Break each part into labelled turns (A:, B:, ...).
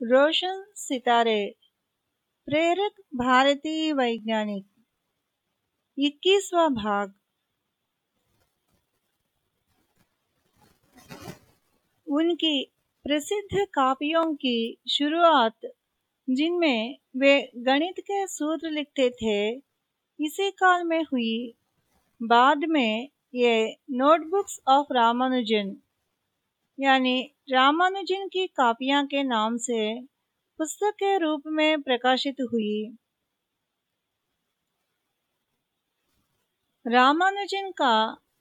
A: रोशन सितारे, प्रेरक भारतीय वैज्ञानिक, इक्कीसवा भाग। उनकी प्रसिद्ध कापियों की शुरुआत, जिनमें वे गणित के सूत्र लिखते थे, इसी काल में हुई। बाद में ये नोटबुक्स ऑफ़ रामानुजन यानी रामानुजन की कापियाँ के नाम से पुस्तक के रूप में प्रकाशित हुई। रामानुजन का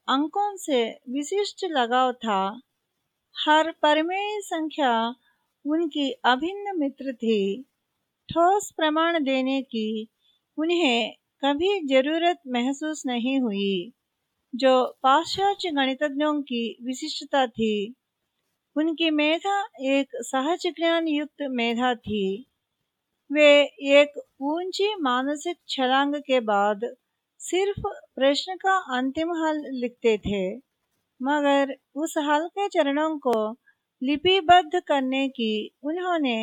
A: अंकों से विशिष्ट लगाव था। हर परमेय संख्या उनकी अभिन्न मित्र थी। ठोस प्रमाण देने की उन्हें कभी ज़रूरत महसूस नहीं हुई, जो पाश्चात्य गणितज्ञों की विशिष्टता थी। उनकी मेधा एक सहज ज्ञान युक्त मेधा थी। वे एक ऊँची मानसिक छलांग के बाद सिर्फ़ प्रश्न का अंतिम हल लिखते थे, मगर उस हल के चरणों को लिपिबद्ध करने की उन्होंने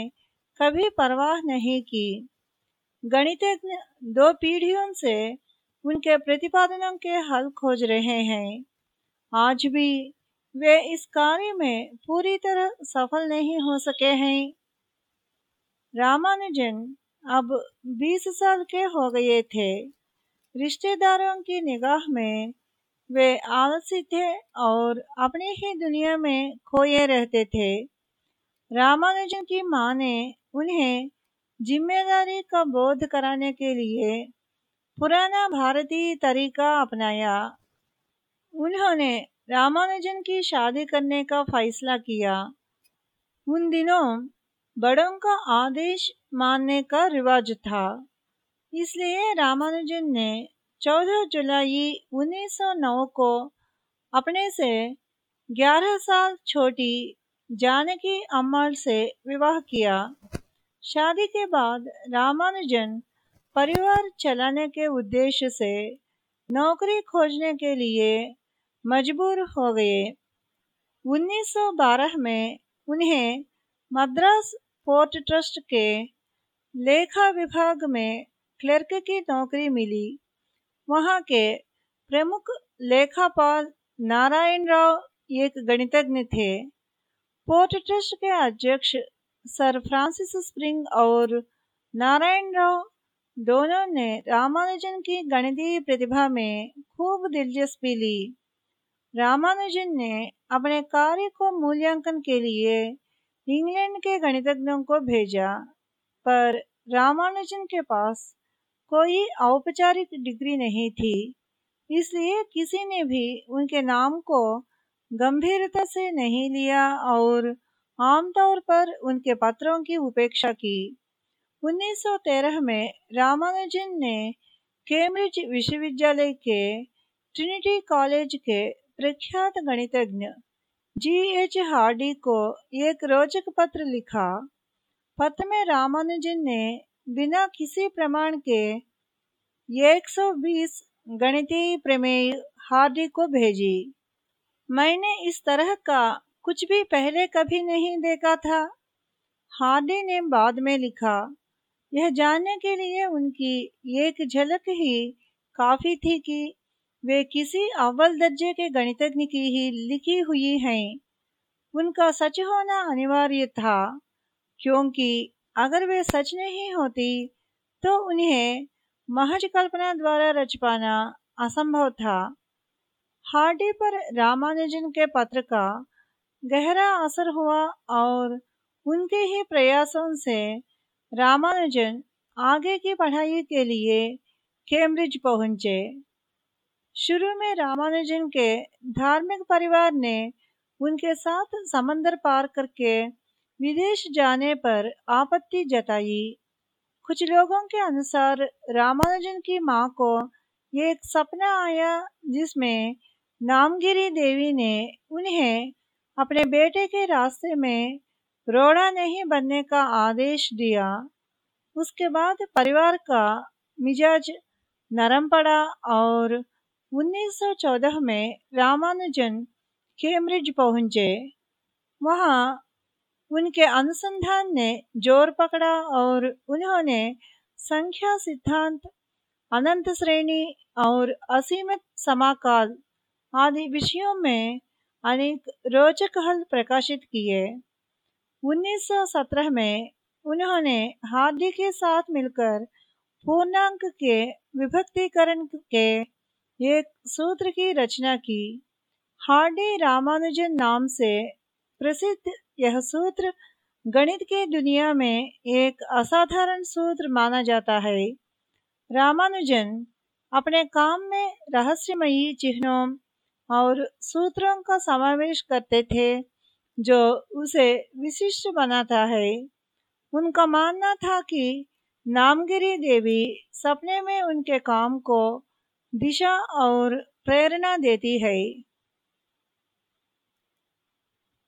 A: कभी परवाह नहीं की। गणितज्ञ दो पीढ़ियों से उनके प्रतिपादनों के हल खोज रहे हैं। आज भी वे इस कार्य में पूरी तरह सफल नहीं हो सके हैं। रामानुजन अब 20 साल के हो गए थे। रिश्तेदारों की निगाह में वे आलसी थे और अपनी ही दुनिया में खोए रहते थे। रामानुजन की माँ ने उन्हें ज़िम्मेदारी का बोध कराने के लिए पुराना भारतीय तरीका अपनाया। उन्होंने रामानुजन की शादी करने का फैसला किया। उन दिनों बड़ों का आदेश मानने का रिवाज था। इसलिए रामानुजन ने 14 जुलाई 1909 को अपने से 11 साल छोटी जानकी अम्मल से विवाह किया। शादी के बाद रामानुजन परिवार चलाने के उद्देश्य से नौकरी खोजने के लिए मजबूर हो गए। 1912 में उन्हें मद्रास पोर्ट ट्रस्ट के लेखा विभाग में क्लर्क की नौकरी मिली। वहाँ के प्रमुख लेखापाल नारायण राव एक गणितज्ञ थे। पोर्ट ट्रस्ट के अध्यक्ष सर फ्रांसिस स्प्रिंग और नारायण राव दोनों ने रामानुजन की गणितीय प्रतिभा में खूब दिलचस्पी ली। रामानुजन ने अपने कार्य को मूल्यांकन के लिए इंग्लैंड के गणितज्ञों को भेजा, पर रामानुजन के पास कोई औपचारिक डिग्री नहीं थी, इसलिए किसी ने भी उनके नाम को गंभीरता से नहीं लिया और आमतौर पर उनके पत्रों की उपेक्षा की। 1913 में रामानुजन ने कैम्ब्रिज विश्वविद्यालय के ट्रिनिटी कॉलेज के प्रख्यात गणितज्ञ जी एच हार्डी को एक रोचक पत्र लिखा। पत्र में रामानुजन ने बिना किसी प्रमाण के 120 गणितीय प्रमेय हार्डी को भेजी। मैंने इस तरह का कुछ भी पहले कभी नहीं देखा था। हार्डी ने बाद में लिखा। यह जानने के लिए उनकी एक झलक ही काफ़ी थी कि वे किसी अव्वल दर्जे के गणितज्ञ की ही लिखी हुई हैं। उनका सच होना अनिवार्य था, क्योंकि अगर वे सच नहीं होती तो उन्हें महज कल्पना द्वारा रच पाना असंभव था। हार्डी पर रामानुजन के पत्र का गहरा असर हुआ और उनके ही प्रयासों से रामानुजन आगे की पढ़ाई के लिए कैम्ब्रिज पहुँचे। शुरू में रामानुजन के धार्मिक परिवार ने उनके साथ समंदर पार करके विदेश जाने पर आपत्ति जताई। कुछ लोगों के अनुसार रामानुजन की माँ को एक सपना आया जिसमें नामगिरी देवी ने उन्हें अपने बेटे के रास्ते में रोड़ा नहीं बनने का आदेश दिया। उसके बाद परिवार का मिजाज नरम पड़ा और 1914 में रामानुजन कैम्ब्रिज पहुँचे। वहाँ उनके अनुसंधान ने ज़ोर पकड़ा और उन्होंने संख्या सिद्धांत, अनंत श्रेणी और असीमित समाकाल आदि विषयों में अनेक रोचक हल प्रकाशित किए। 1917 में उन्होंने हार्डी के साथ मिलकर पूर्णांक के विभक्तिकरण के एक सूत्र की रचना की। हार्डी रामानुजन नाम से प्रसिद्ध यह सूत्र गणित की दुनिया में एक असाधारण सूत्र माना जाता है। रामानुजन अपने काम में रहस्यमयी चिन्हों और सूत्रों का समावेश करते थे, जो उसे विशिष्ट बनाता है। उनका मानना था कि नामगिरी देवी सपने में उनके काम को दिशा और प्रेरणा देती है।